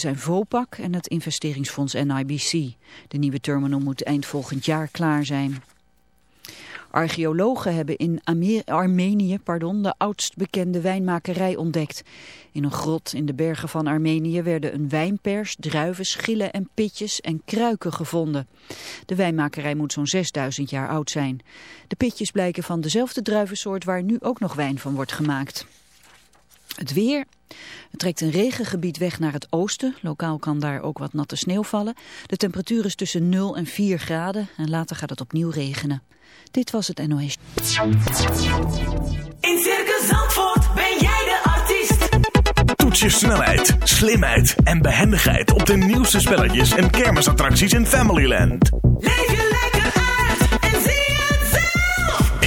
zijn Vopak en het investeringsfonds NIBC. De nieuwe terminal moet eind volgend jaar klaar zijn. Archeologen hebben in Armenië pardon, de oudst bekende wijnmakerij ontdekt. In een grot in de bergen van Armenië werden een wijnpers, druiven, schillen en pitjes en kruiken gevonden. De wijnmakerij moet zo'n 6000 jaar oud zijn. De pitjes blijken van dezelfde druivensoort waar nu ook nog wijn van wordt gemaakt. Het weer. Het trekt een regengebied weg naar het oosten. Lokaal kan daar ook wat natte sneeuw vallen. De temperatuur is tussen 0 en 4 graden en later gaat het opnieuw regenen. Dit was het NOS. In Circus Zandvoort ben jij de artiest. Toets je snelheid, slimheid en behendigheid op de nieuwste spelletjes en kermisattracties in Familyland. Leef je lekker uit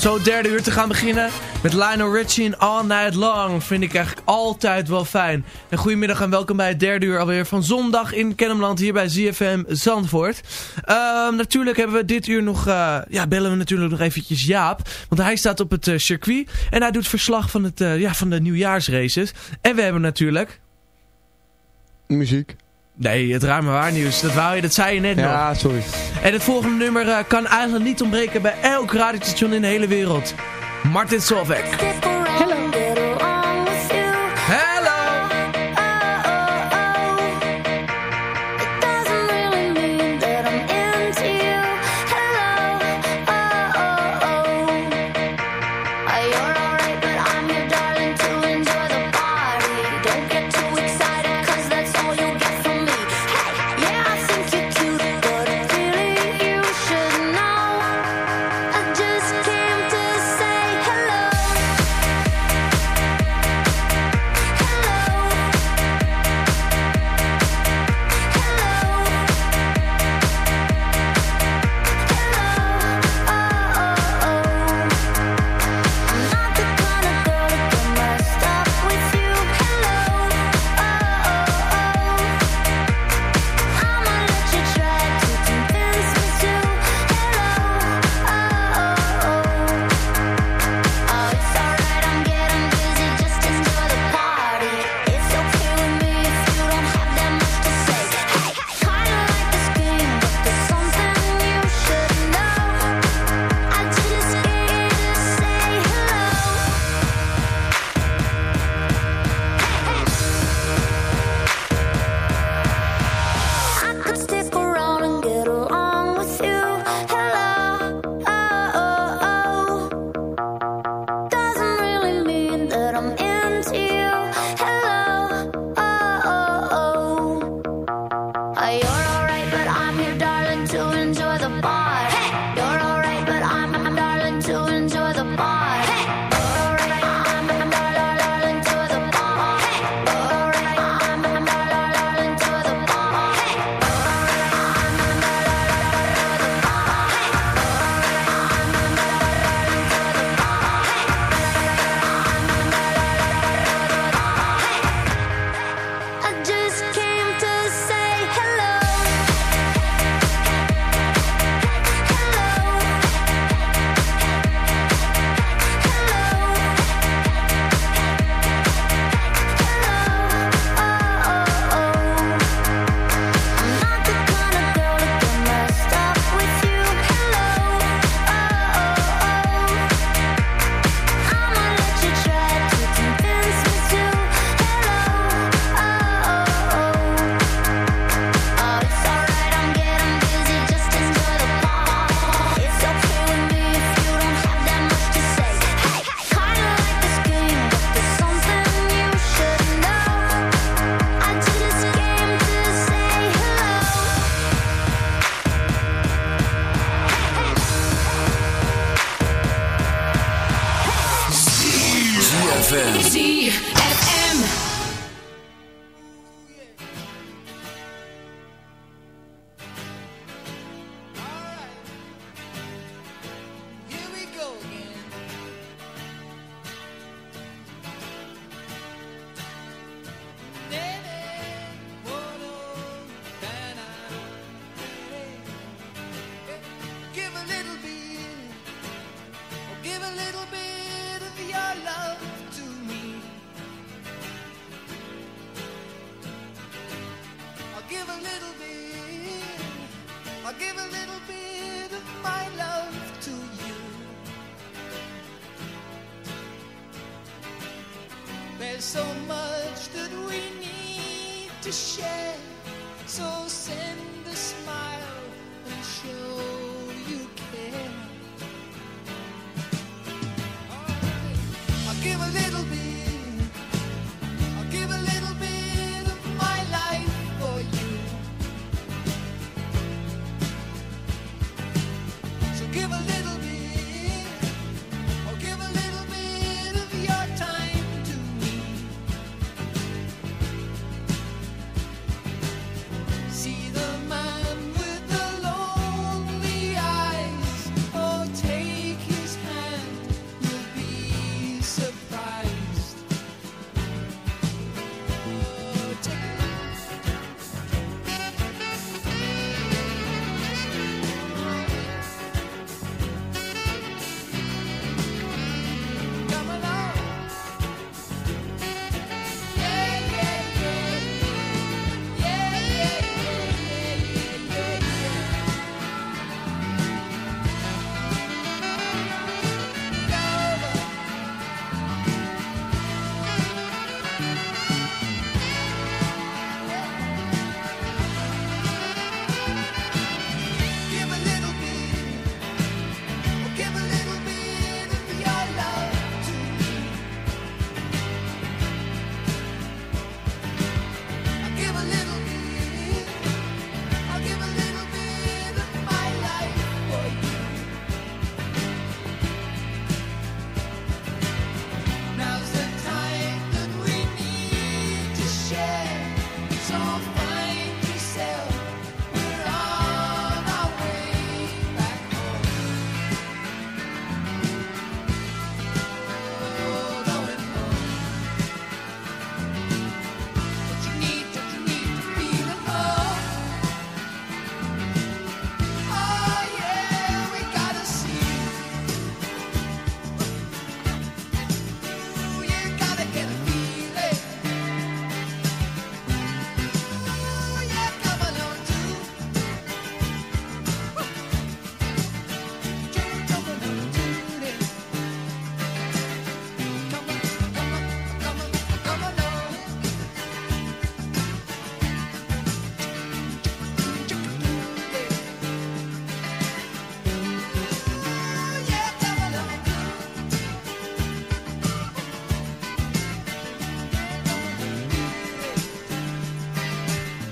Zo derde uur te gaan beginnen met Lionel Richie en All Night Long vind ik eigenlijk altijd wel fijn. En goedemiddag en welkom bij het derde uur alweer van zondag in Kennemland hier bij ZFM Zandvoort. Ehm, natuurlijk hebben we dit uur nog, eh, ja bellen we natuurlijk nog eventjes Jaap. Want hij staat op het eh, circuit en hij doet verslag van, het, eh, ja, van de nieuwjaarsraces. En we hebben natuurlijk... Muziek. Nee, het ruime waarnieuws. Dat, wou je, dat zei je net nog. Ja, sorry. En het volgende nummer eh, kan eigenlijk niet ontbreken bij elk radiostation in de hele wereld. Martin Solveig. Hello!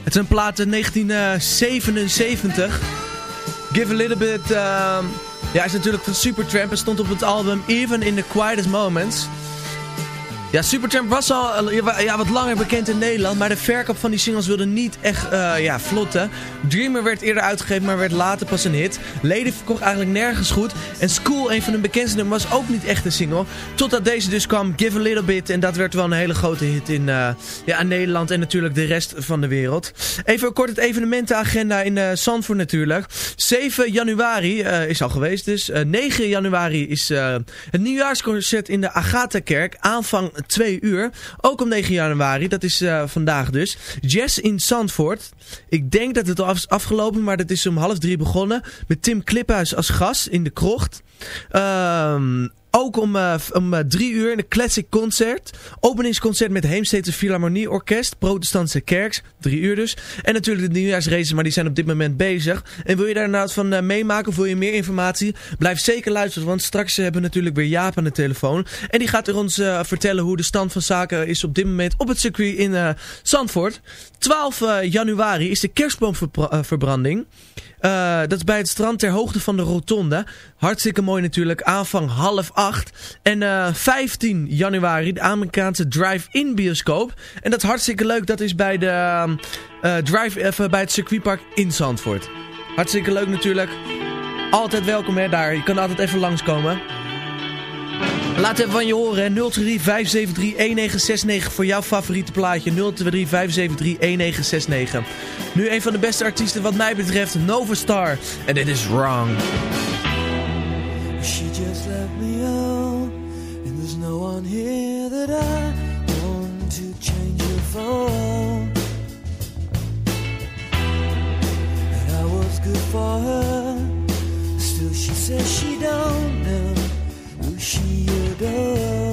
Het is een plaat uit 1977. Give a Little Bit... ehm, ja, is natuurlijk van Supertramp. Het stond op het album Even in the Quietest Moments. Ja, Supertramp was al eh, ja, wat langer bekend in Nederland, maar de verkoop van die singles wilde niet echt eh, ja, vlotten. Dreamer werd eerder uitgegeven, maar werd later pas een hit. Lady verkocht eigenlijk nergens goed. En School, een van de bekendste nummers, was ook niet echt een single. Totdat deze dus kwam, Give a Little Bit. En dat werd wel een hele grote hit in, eh, ja, Nederland en natuurlijk de rest van de wereld. Even kort het evenementenagenda in uh, natuurlijk. 7 januari is al geweest dus. 9 januari is het nieuwjaarsconcert in de Agatha-kerk. Aanvang 2 uur. Ook om 9 januari, dat is uh, vandaag dus. Jazz in Zandvoort. Ik denk dat het al is afgelopen, maar dat is om half drie begonnen. Met Tim Kliphuis als gast in de krocht. Um, ook om, uh, om uh, drie uur een classic concert. Openingsconcert met Heemstede Philharmonie Orkest. Protestantse Kerks. Drie uur dus. En natuurlijk de nieuwjaarsraces, maar die zijn op dit moment bezig. En wil je daar nou van uh, meemaken of wil je meer informatie? Blijf zeker luisteren, want straks hebben we natuurlijk weer Jaap aan de telefoon. En die gaat er ons vertellen hoe de stand van zaken is op dit moment op het circuit in Zandvoort. 12 januari is de kerstboomverbranding. Uh, dat is bij het strand ter hoogte van de rotonde. Hartstikke mooi natuurlijk. Aanvang half acht. En uh, 15 januari de Amerikaanse drive-in bioscoop. En dat is hartstikke leuk. Dat is bij, de, uh, drive, even bij het circuitpark in Zandvoort. Hartstikke leuk natuurlijk. Altijd welkom hè daar. Je kan altijd even langskomen. Laat even van je horen, 023 573 1969 voor jouw favoriete plaatje. 023 573 1969. Nu een van de beste artiesten wat mij betreft, Nova Star. En dit is Wrong. She just let me out And there's no one here that I want to change her for And I was good for her Still she says she don't know she adores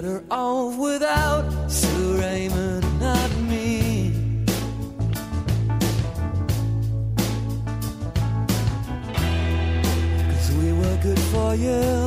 better off without Sue Raymond, not me. Cause we were good for you.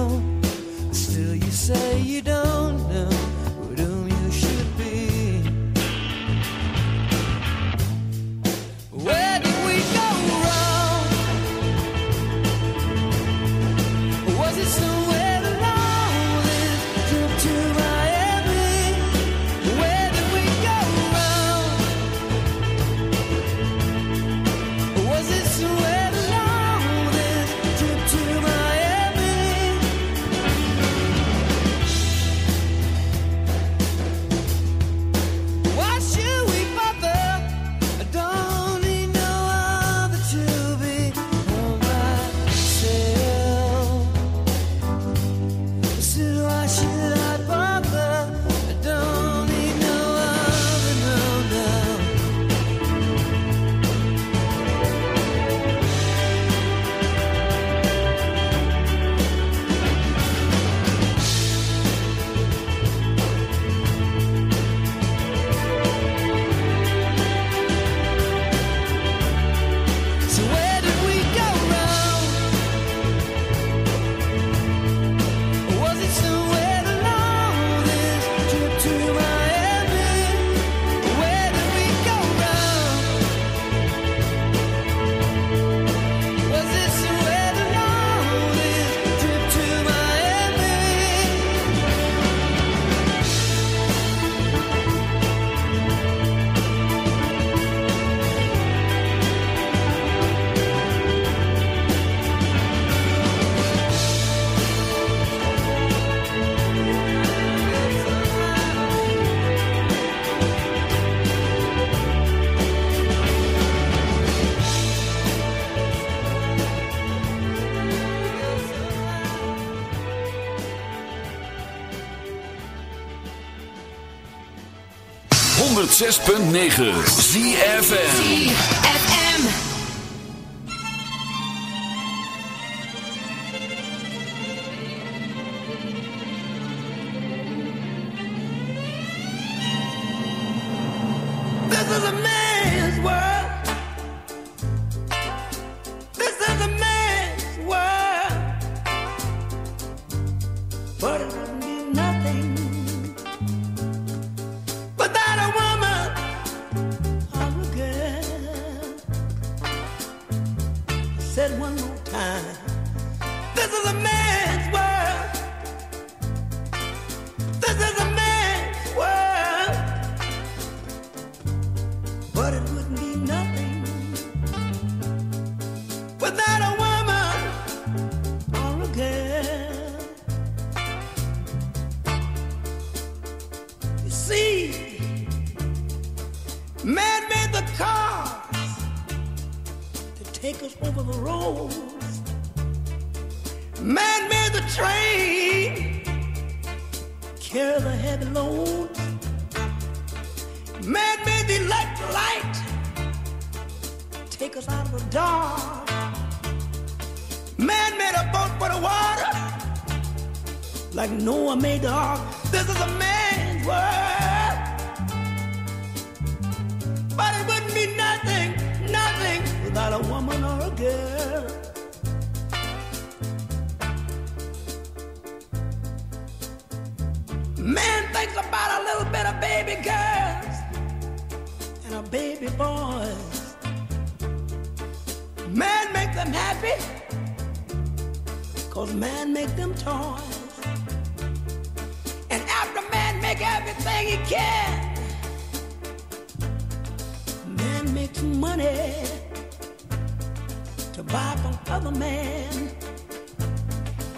106.9 ZFM. This is a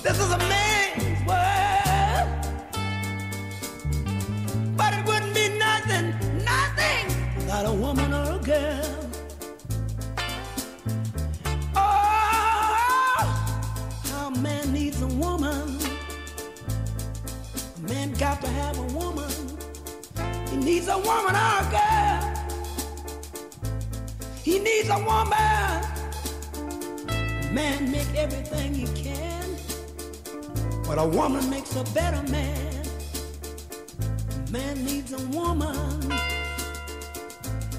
This is a man's world. But it wouldn't be nothing, nothing without a woman or a girl. Oh, got to have a woman. He needs a woman or a girl. He needs a woman. Man make everything he can. But a woman makes a better man. Man needs a woman.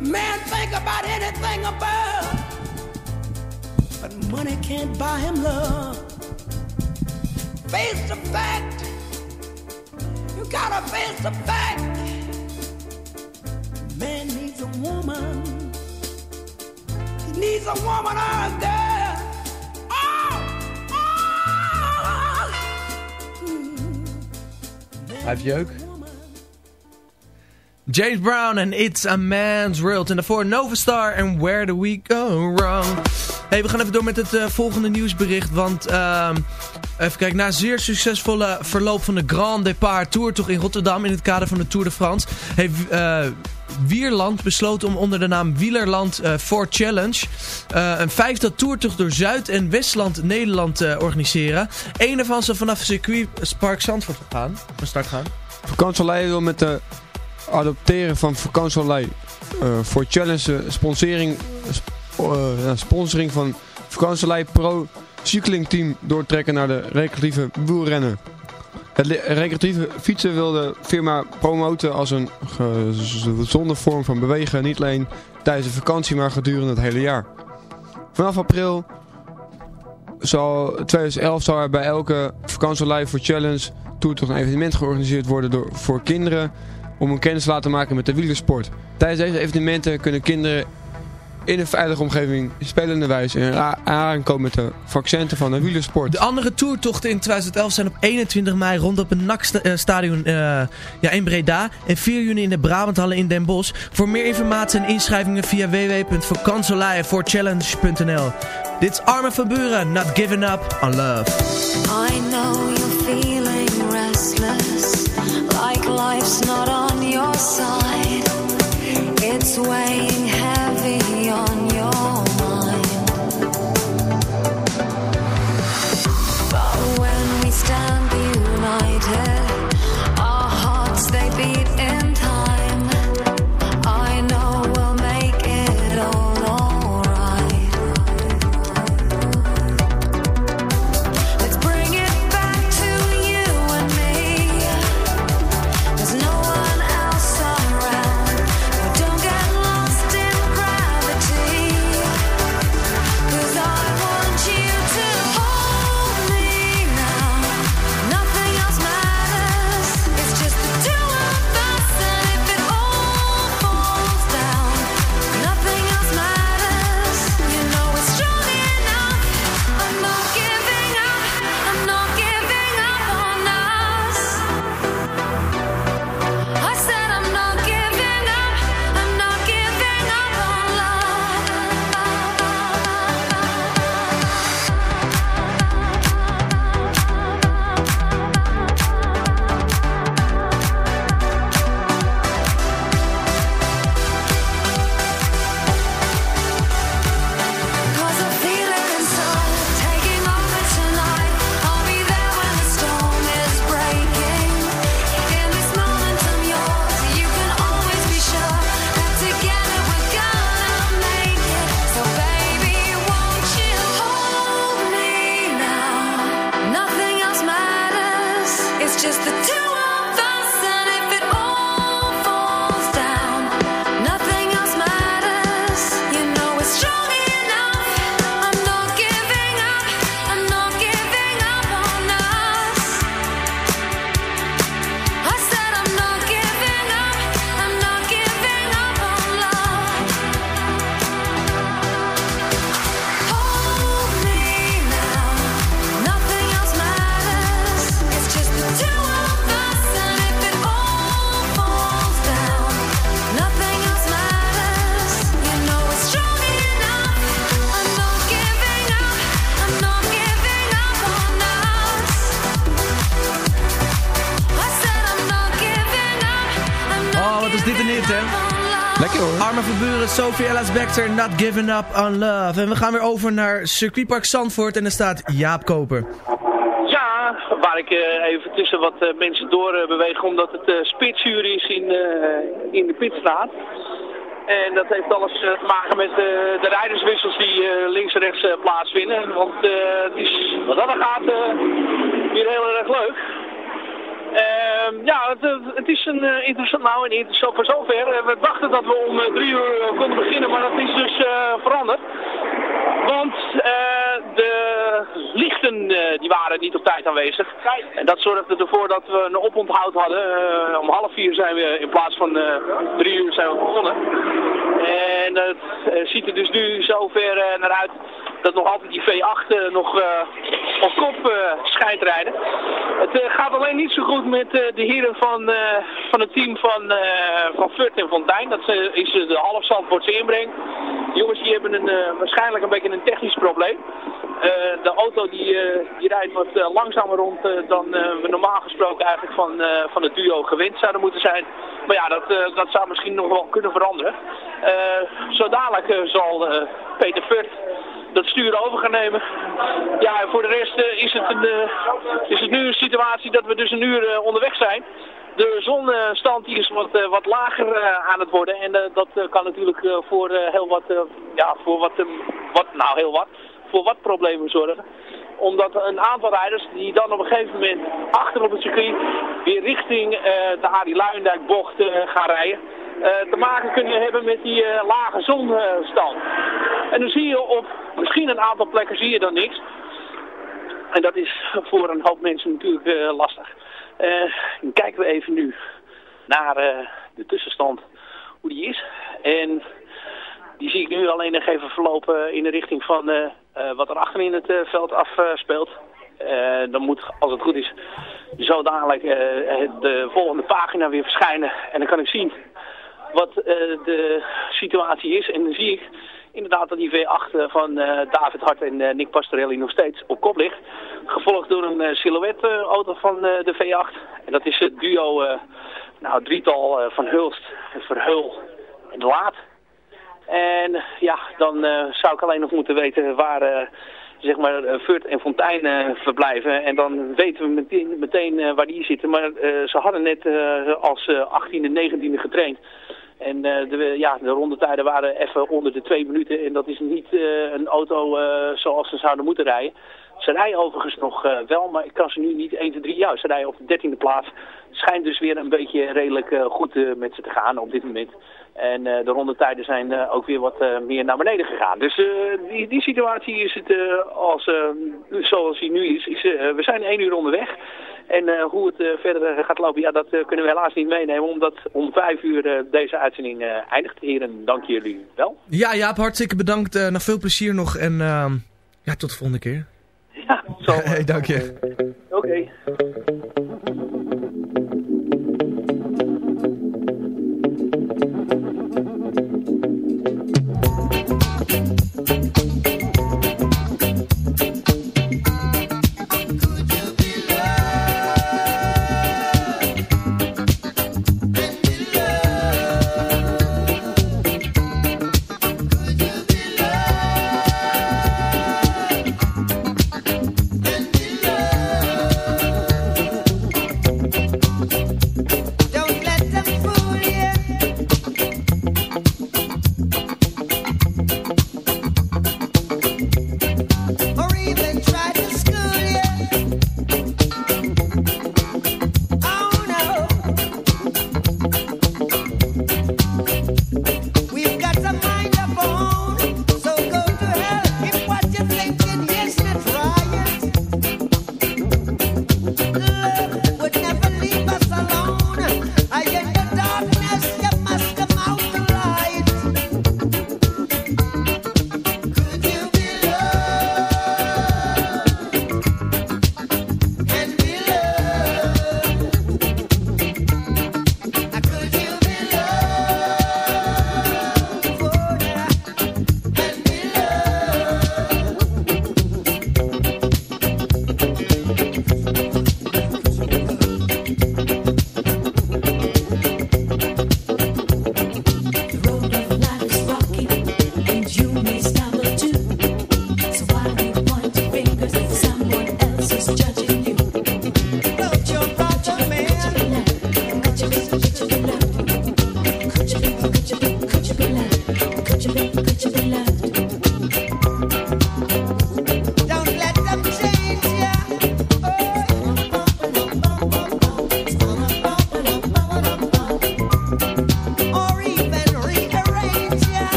Man think about anything above. But money can't buy him love. Face the fact. You gotta face the fact. Man needs a woman. He needs a woman or a girl. Jeuk. James Brown en It's a Man's World. En daarvoor Nova Star en Where Do We Go Wrong. Hey, we gaan even door met het eh, volgende nieuwsbericht. Want ehm, even kijken, na zeer succesvolle verloop van de Grand Départ Tour... toch in Rotterdam in het kader van de Tour de France... heeft eh, Wierland besloten om onder de naam Wielerland eh 4 Challenge... eh, een vijfde toertocht door Zuid- en Westland Nederland te organiseren. Eén daarvan zal vanaf circuit Park Zandvoort gaan, van start gaan. Vakantielei wil met de adopteren van vakantielei eh voor challenge eh, sponsoring, sp- eh, sponsoring van vakantielei pro cycling team doortrekken naar de recreatieve wielrennen. Het recreatieve fietsen wil de firma promoten als een gezonde vorm van bewegen, niet alleen tijdens de vakantie, maar gedurende het hele jaar. Vanaf april zal 2011 zal er bij elke vakantielei voor challenge tour toch een evenement georganiseerd worden door, voor kinderen om een kennis te laten maken met de wielersport. Tijdens deze evenementen kunnen kinderen in een veilige omgeving spelende wijze in a- aanraking komen met de vaccenten van de wielersport. De andere toertochten in 2011 zijn op 21 mei rond op het NAC-stadion ja, in Breda en 4 juni in de Brabanthallen in Den Bosch. Voor meer informatie en inschrijvingen via www.vakantielijnvoorchallenge.nl Dit is Armin van Buren, Not Giving Up on Love. I know you're feeling restless, like life's not on your side. It's weighing on Sophie Ellis Not Giving Up on Love. En we gaan weer over naar circuitpark Zandvoort en er staat Jaap Koper. Ja, waar ik eh, even tussen wat eh, mensen door eh, beweeg omdat het uh, spitsuur is in, in de pitstraat. En dat heeft alles te maken met de rijderswissels die links en rechts plaatsvinden. Want het is, wat dat gaat, weer heel erg leuk. Ja, het, is een eh, interessant, nou een interessant voor zover. Eh, we dachten dat we om eh, drie uur konden beginnen, maar dat is dus veranderd. Want de lichten die waren niet op tijd aanwezig. En dat zorgde ervoor dat we een oponthoud hadden. Om half vier zijn we in plaats van drie uur zijn we begonnen. En het ziet er dus nu zover naar uit dat nog altijd die V8 eh, nog eh, op kop eh, schijnt rijden. Het gaat alleen niet zo goed met de heren van, van het team van, van Furt en Fontijn. Dat is de half Zandvoortse inbreng. Jongens die hebben een, waarschijnlijk een beetje een technisch probleem. De auto die, die rijdt wat langzamer rond dan we normaal gesproken eigenlijk van, van het duo gewend zouden moeten zijn. Maar ja, dat, dat zou misschien nog wel kunnen veranderen. Zo dadelijk zal Peter Furt dat stuur over gaan nemen. Ja, en voor de rest eh, is, het een, eh, is het nu een situatie dat we dus een uur eh, onderweg zijn. De zonstand is wat, wat lager aan het worden. En dat kan natuurlijk voor heel wat, ja, voor wat, wat, nou heel wat, voor wat problemen zorgen. Omdat een aantal rijders die dan op een gegeven moment achter op het circuit weer richting de Arie Luijendijk bocht gaan rijden. Eh, te maken kunnen hebben met die eh, lage zonstand. En dan zie je op misschien een aantal plekken zie je dan niks. En dat is voor een hoop mensen natuurlijk eh, lastig. Kijken we even nu naar de tussenstand, hoe die is. En die zie ik nu alleen nog even verlopen in de richting van wat er achterin het veld afspeelt. Eh, dan moet, als het goed is, zo dadelijk de volgende pagina weer verschijnen. En dan kan ik zien wat eh, de situatie is. En dan zie ik inderdaad dat die V8 van eh, David Hart en eh, Nick Pastorelli nog steeds op kop ligt. Gevolgd door een silhouette-auto van eh, de V8. En dat is het duo, eh, nou drietal eh, van Hulst, Verheul en Laat. En ja, dan eh, zou ik alleen nog moeten weten waar eh, zeg maar eh, Furt en Fontijn eh, verblijven. En dan weten we meteen, meteen eh, waar die zitten. Maar eh, ze hadden net eh, als eh 18e en 19e getraind. En eh, de, ja, de rondetijden waren even onder de twee minuten. En dat is niet eh, een auto eh, zoals ze zouden moeten rijden. Ze rijden overigens nog wel, maar ik kan ze nu niet 1, 2, 3 juist. Ze rijden op de 13e plaats. Schijnt dus weer een beetje redelijk goed met ze te gaan op dit moment. En de rondetijden zijn ook weer wat meer naar beneden gegaan. Dus die, die situatie is het als, zoals die nu is. is we zijn één uur onderweg. En eh, hoe het eh, verder eh, gaat lopen, ja, dat kunnen we helaas niet meenemen. Omdat om vijf uur deze uitzending eindigt. Heren, dank jullie wel. Ja, Jaap, hartstikke bedankt. Nog veel plezier nog en ehm, ja, tot de volgende keer. Ja, zo. hey, dank je. Oké.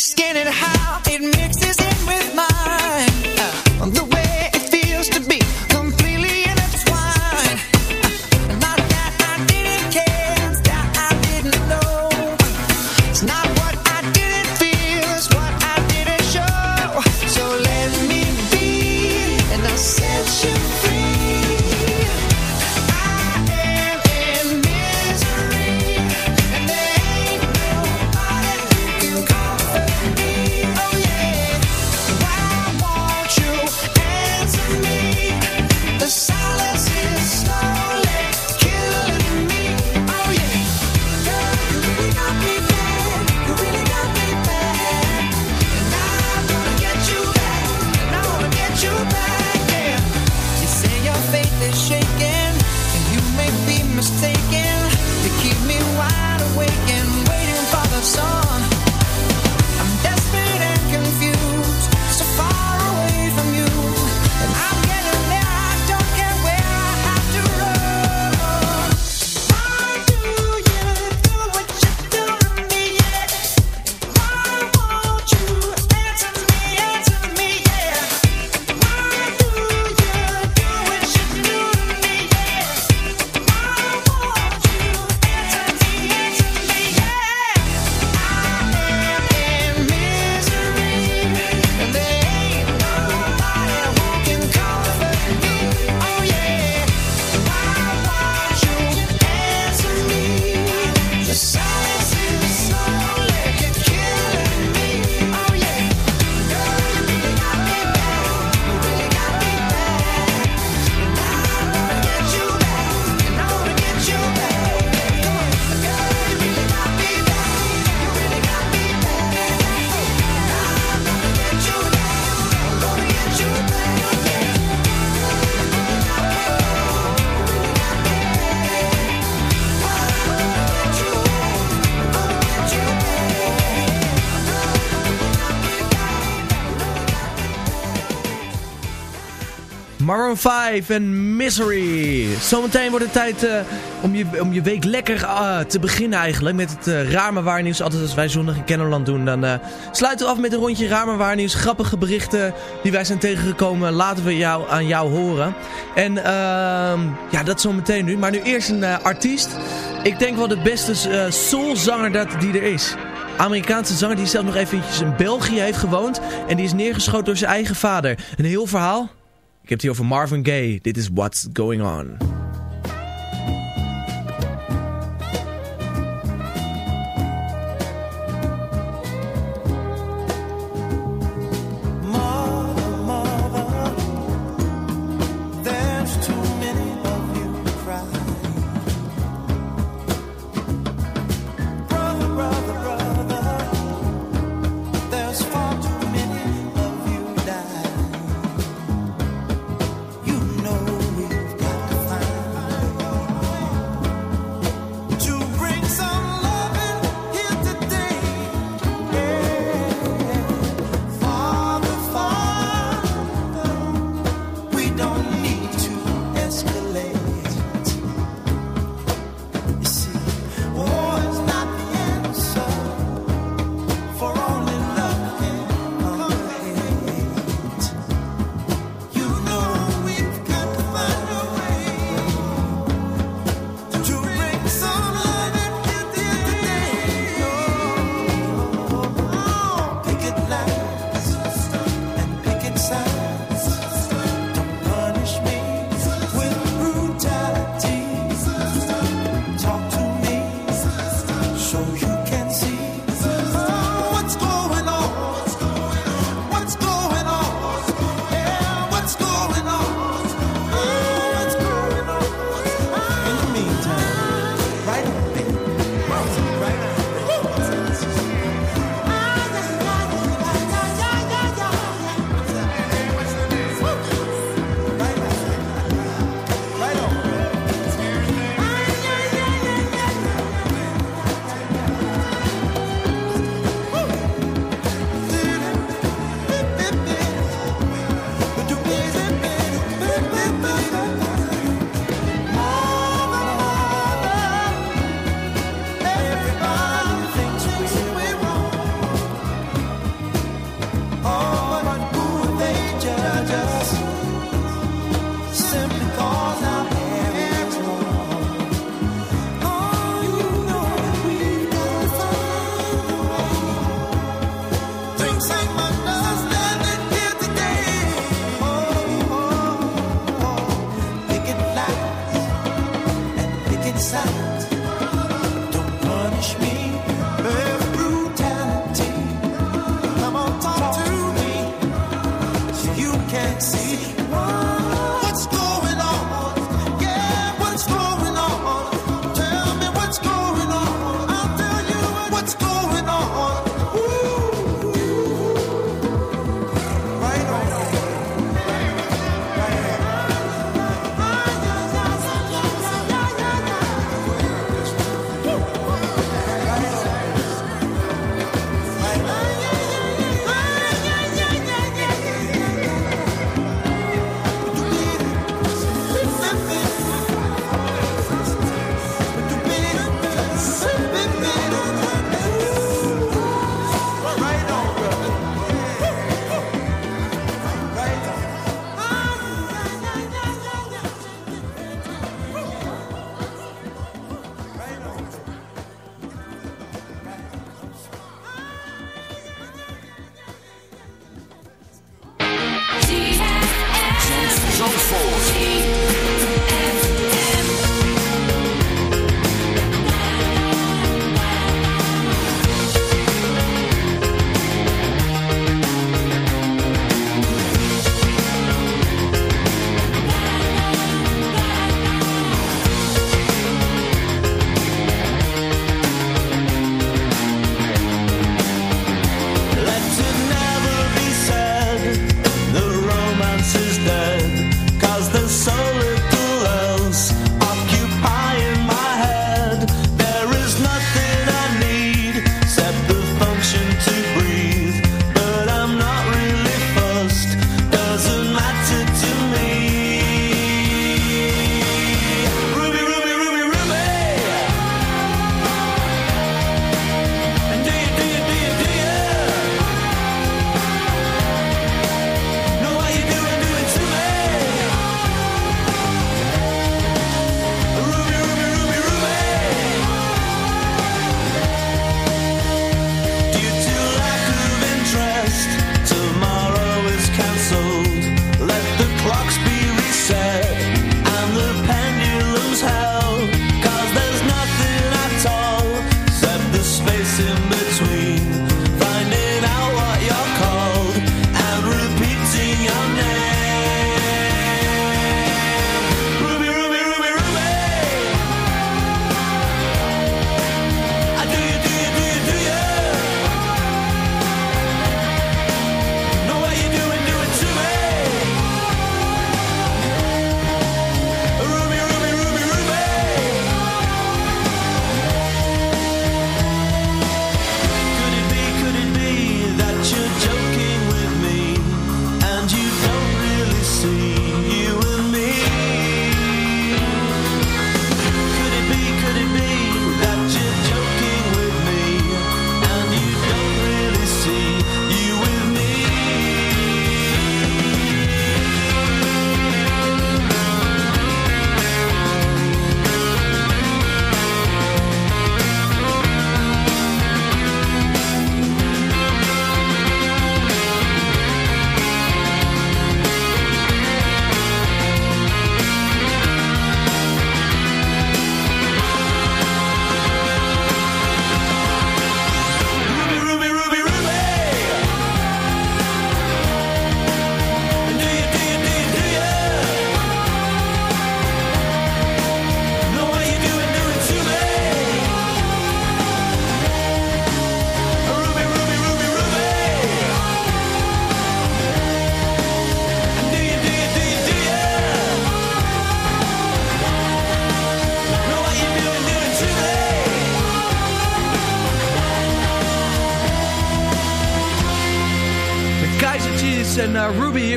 Skin and how it mixes Maroon 5 en Misery. Zometeen wordt het tijd eh, om, je, om je week lekker eh, te beginnen eigenlijk. Met het uh, Raar Waarnieuws. Altijd als wij zondag in Kennerland doen. Dan sluiten we af met een rondje Raar Waarnieuws. Grappige berichten die wij zijn tegengekomen. Laten we jou, aan jou horen. En ehm, ja, dat zometeen nu. Maar nu eerst een artiest. Ik denk wel de beste soulzanger dat die er is. Amerikaanse zanger die zelf nog eventjes in België heeft gewoond. En die is neergeschoten door zijn eigen vader. Een heel verhaal. Ik heb het hier over Marvin Gaye. Dit is What's Going On.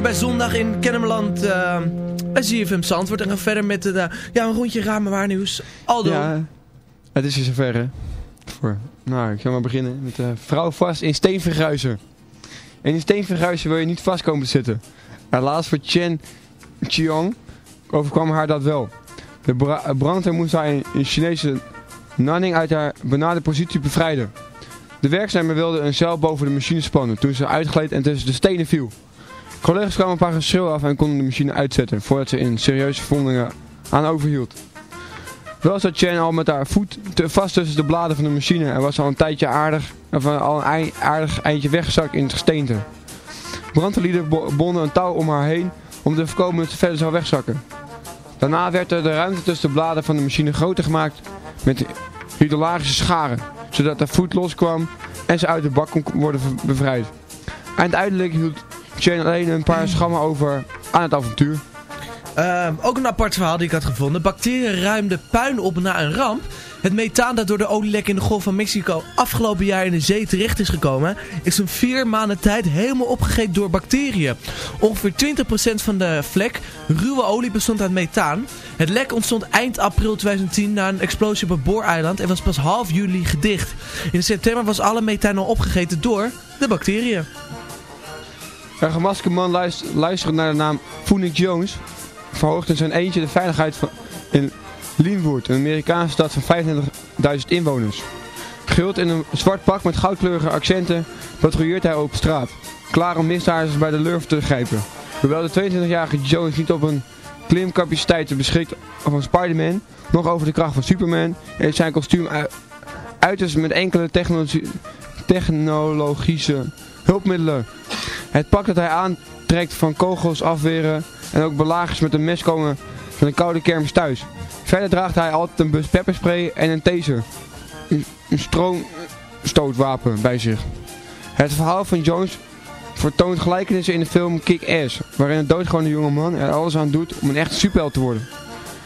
Bij Zondag in Kennemerland uh, bij ZFM Zandvoort. En gaan verder met uh, ja, een rondje ramen nieuws. Aldo. Ja, het is weer zover hè. Voor, nou, ik ga maar beginnen met de vrouw vast in steenvergruizen. En in steenvergruizen wil je niet vast komen te zitten. Helaas voor Chen Chiong overkwam haar dat wel. De bra brandweer moest haar een Chinese Nanning uit haar benarde positie bevrijden. De werkzamer wilde een zeil boven de machine spannen toen ze uitgleed en tussen de stenen viel. Collega's kwamen een paar geschreeuw af en konden de machine uitzetten voordat ze in serieuze verwondingen aan overhield. Wel zat Chen al met haar voet te vast tussen de bladen van de machine en was al een tijdje aardig, of al een aardig eindje weggezakt in het gesteente. Brandweerlieden bonden een touw om haar heen om te voorkomen dat ze verder zou wegzakken. Daarna werd er de ruimte tussen de bladen van de machine groter gemaakt met hydrologische scharen, zodat de voet loskwam en ze uit de bak kon worden bevrijd. Uiteindelijk hield Chen alleen een paar schammen over aan het avontuur. Uh, ook een apart verhaal die ik had gevonden. Bacteriën ruimden puin op na een ramp. Het methaan dat door de olielek in de Golf van Mexico afgelopen jaar in de zee terecht is gekomen, is een vier maanden tijd helemaal opgegeten door bacteriën. Ongeveer 20% van de vlek ruwe olie bestond uit methaan. Het lek ontstond eind april 2010 na een explosie op het Booreiland en was pas half juli gedicht. In september was alle methaan al opgegeten door de bacteriën. Een gemaskerde man luisterde naar de naam Phoenix Jones verhoogt in zijn eentje de veiligheid van in Linwood, een Amerikaanse stad van 25.000 inwoners. Gehuld in een zwart pak met goudkleurige accenten patrouilleert hij op straat, klaar om misdadigers bij de lurf te grijpen. Hoewel de 22-jarige Jones niet op een klimcapaciteit beschikt van Spider-Man, nog over de kracht van Superman, is zijn kostuum uiterst met enkele technologische hulpmiddelen. Het pak dat hij aantrekt van kogels afweren en ook belagers met een mes komen van een koude kermis thuis. Verder draagt hij altijd een bus pepperspray en een taser. Een, stroomstootwapen bij zich. Het verhaal van Jones vertoont gelijkenissen in de film Kick-Ass, waarin een doodgewone jonge man er alles aan doet om een echte superheld te worden.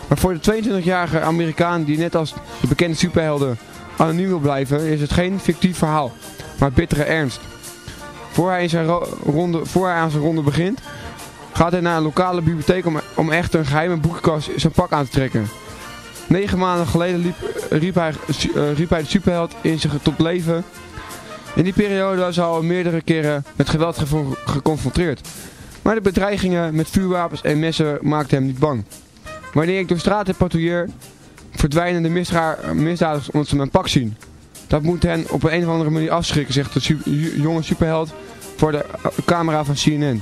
Maar voor de 22-jarige Amerikaan die net als de bekende superhelden anoniem wil blijven, is het geen fictief verhaal, maar bittere ernst. Voor hij, zijn ronde, aan zijn ronde begint, gaat hij naar een lokale bibliotheek om, echt een geheime boekenkast zijn pak aan te trekken. Negen maanden geleden liep, riep, hij, hij de superheld in zich tot leven. In die periode was hij al meerdere keren met geweld geconfronteerd. Maar de bedreigingen met vuurwapens en messen maakten hem niet bang. Wanneer ik door straten patrouilleer, verdwijnen de misdadigers omdat ze mijn pak zien. Dat moet hen op een, of andere manier afschrikken, zegt de jonge superheld voor de camera van CNN.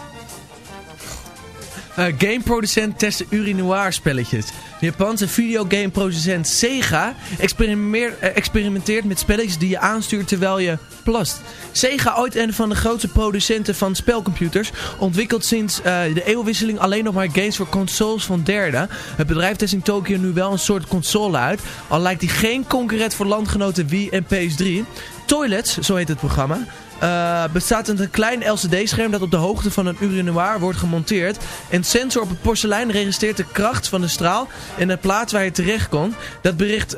Uh, gameproducent test urinoir spelletjes. De Japanse videogameproducent Sega experimenteert, uh, experimenteert met spelletjes die je aanstuurt terwijl je plast. Sega, ooit een van de grootste producenten van spelcomputers, ontwikkelt sinds uh, de eeuwwisseling alleen nog maar games voor consoles van derden. Het bedrijf test in Tokio nu wel een soort console uit, al lijkt die geen concurrent voor landgenoten Wii en PS3. Toilets, zo heet het programma, uh, bestaat uit een klein LCD-scherm dat op de hoogte van een urinoir wordt gemonteerd. Een sensor op het porselein registreert de kracht van de straal en de plaats waar je terecht komt. Dat bericht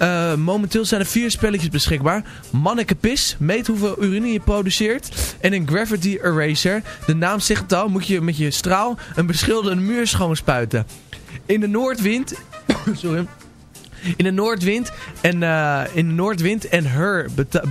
uh, momenteel zijn er vier spelletjes beschikbaar. Manneke Pis, meet hoeveel urine je produceert. En een Gravity Eraser. De naam zegt het al, moet je met je straal een beschilderde muur schoonspuiten. In de noordwind... sorry in de noordwind en, uh, in de noordwind en her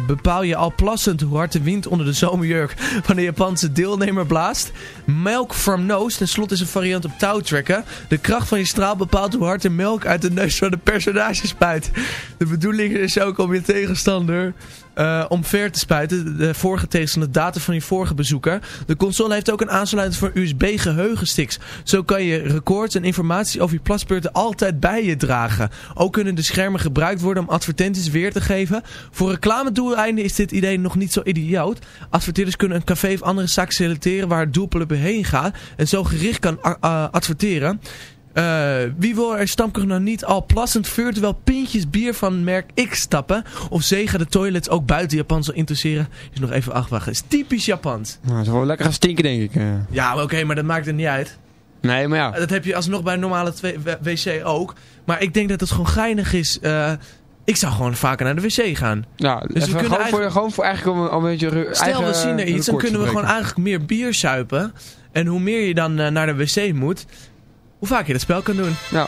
bepaal je al plassend hoe hard de wind onder de zomerjurk van de Japanse deelnemer blaast. Melk from nose, tenslotte is een variant op touwtrekken. De kracht van je straal bepaalt hoe hard de melk uit de neus van de personage spuit. De bedoeling is ook om je tegenstander uh, om ver te spuiten. De vorige tegenstander de data van je vorige bezoeker. De console heeft ook een aansluiting voor USB geheugensticks. Zo kan je records en informatie over je plasbeurten altijd bij je dragen. Ook kunnen de schermen gebruikt worden om advertenties weer te geven. Voor reclamedoeleinden is dit idee nog niet zo idioot. Adverteerders kunnen een café of andere zaak selecteren waar het doelpunt heen gaat. En zo gericht kan adverteren. Uh, wie wil er stamkroeg nou niet al plassend virtueel pintjes bier van merk X stappen? Of zegen de toilets ook buiten Japan zal interesseren? Is nog even afwachten. is typisch Japans. Nou, is wel lekker gaan stinken denk ik. Uh. Ja, oké, okay, maar dat maakt er niet uit. Nee, maar ja. Dat heb je alsnog bij een normale wc ook. Maar ik denk dat het gewoon geinig is. Uh, Ik zou gewoon vaker naar de wc gaan. Ja, Dus we kunnen gewoon, eigenlijk- voor, gewoon voor eigenlijk om, om een beetje Stel eigen we zien er iets, dan kunnen we gewoon eigenlijk meer bier suipen. En hoe meer je dan eh, naar de wc moet, hoe vaak je dat spel kan doen. Ja.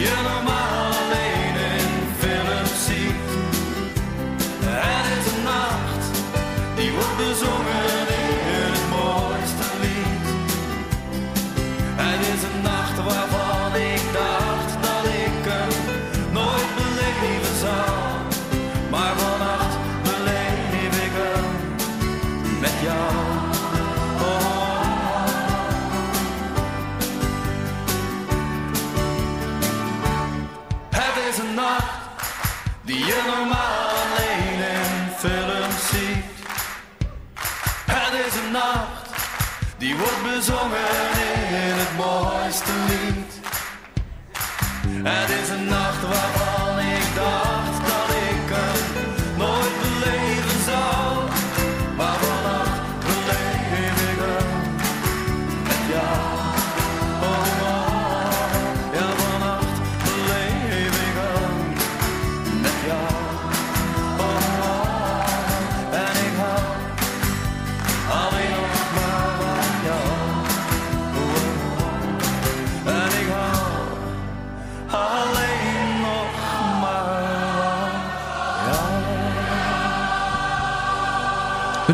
Je normaal alleen in films ziet. Het is een nacht die wordt bezongen die wordt bezongen in het mooiste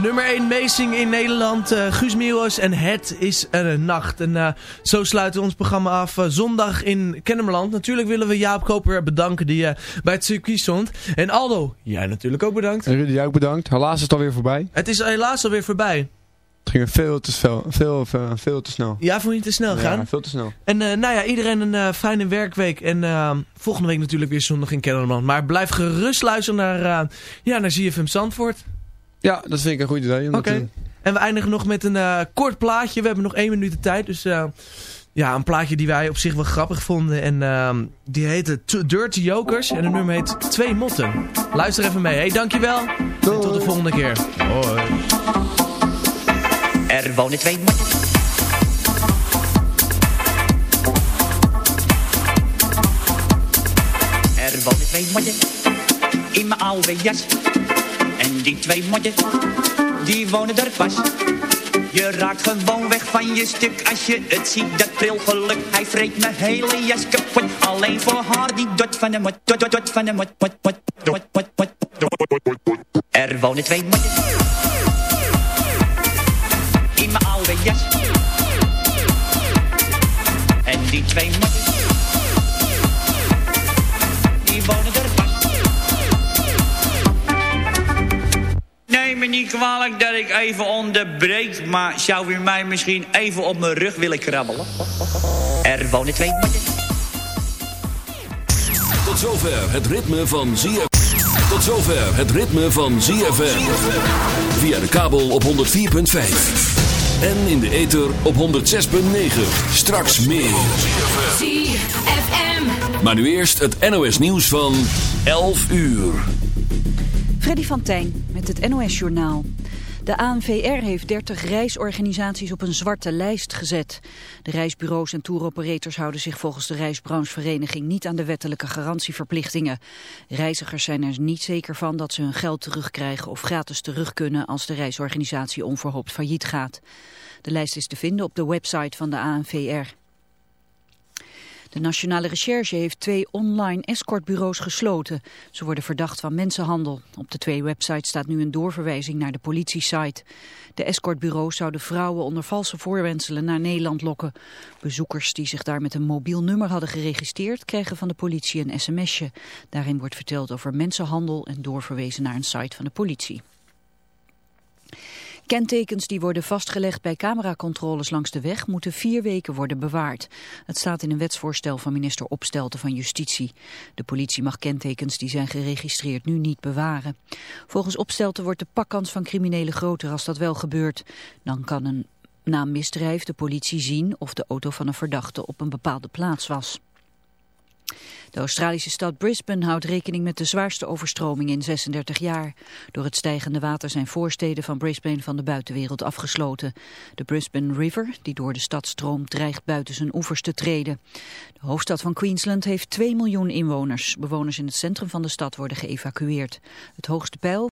nummer 1 meezing in Nederland, eh, Guus Meeuwis en Het is een nacht. En eh, zo sluiten we ons programma af eh, zondag in Kennemerland. Natuurlijk willen we Jaap Koper bedanken die bij het circuit stond. En Aldo, jij natuurlijk ook bedankt. En Rudy, jij ook bedankt. Helaas is het alweer voorbij. Het is helaas alweer voorbij. Het ging veel te, veel, veel, veel, veel te snel. Ja, vond je te snel gaan? Ja, veel te snel. En nou ja, iedereen een fijne werkweek. En volgende week natuurlijk weer zondag in Kennemerland. Maar blijf gerust luisteren naar, ja, naar ZFM Zandvoort. Ja, dat vind ik een goed idee. Oké. En we eindigen nog met een eh, kort plaatje. We hebben nog één minuut de tijd. Dus eh, ja, een plaatje die wij op zich wel grappig vonden. En ehm, die heette Dirty Jokers. En het nummer heet Twee Motten. Luister even mee. Hey, dankjewel. En tot de volgende keer. Hoi. Er wonen twee motten. Er wonen twee motten in mijn oude jas. Die twee motten, die wonen er pas. Je raakt gewoon weg van je stuk als je het ziet, dat trilgeluk. Hij vreet mijn hele jas kapot, alleen voor haar die dot van de mot, dot, dot, dot van de mot, mot, mot, mot, mot, mot. Er wonen twee motten niet kwalijk dat ik even onderbreek, maar zou u mij misschien even op mijn rug willen krabbelen? Er wonen twee. Tot zover het ritme van ZFM. Tot zover het ritme van ZFM. Via de kabel op 104.5. En in de ether op 106.9. Straks meer. ZFM. Maar nu eerst het NOS nieuws van 11 uur. Freddy van Tijn het NOS Journaal. De ANVR heeft 30 reisorganisaties op een zwarte lijst gezet. De reisbureaus en touroperators houden zich volgens de reisbranchevereniging niet aan de wettelijke garantieverplichtingen. Reizigers zijn er niet zeker van dat ze hun geld terugkrijgen of gratis terug kunnen als de reisorganisatie onverhoopt failliet gaat. De lijst is te vinden op de website van de ANVR. De Nationale Recherche heeft twee online escortbureaus gesloten. Ze worden verdacht van mensenhandel. Op de twee websites staat nu een doorverwijzing naar de politiesite. De escortbureaus zouden vrouwen onder valse voorwenselen naar Nederland lokken. Bezoekers die zich daar met een mobiel nummer hadden geregistreerd... kregen van de politie een sms'je. Daarin wordt verteld over mensenhandel en doorverwezen naar een site van de politie. Kentekens die worden vastgelegd bij cameracontroles langs de weg moeten vier weken worden bewaard. Het staat in een wetsvoorstel van minister Opstelten van Justitie. De politie mag kentekens die zijn geregistreerd nu niet bewaren. Volgens Opstelten wordt de pakkans van criminelen groter als dat wel gebeurt. Dan kan een na misdrijf de politie zien of de auto van een verdachte op een bepaalde plaats was. De Australische stad Brisbane houdt rekening met de zwaarste overstroming in 36 jaar. Door het stijgende water zijn voorsteden van Brisbane van de buitenwereld afgesloten. De Brisbane River, die door de stad stroomt, dreigt buiten zijn oevers te treden. De hoofdstad van Queensland heeft 2 miljoen inwoners. Bewoners in het centrum van de stad worden geëvacueerd. Het hoogste pijl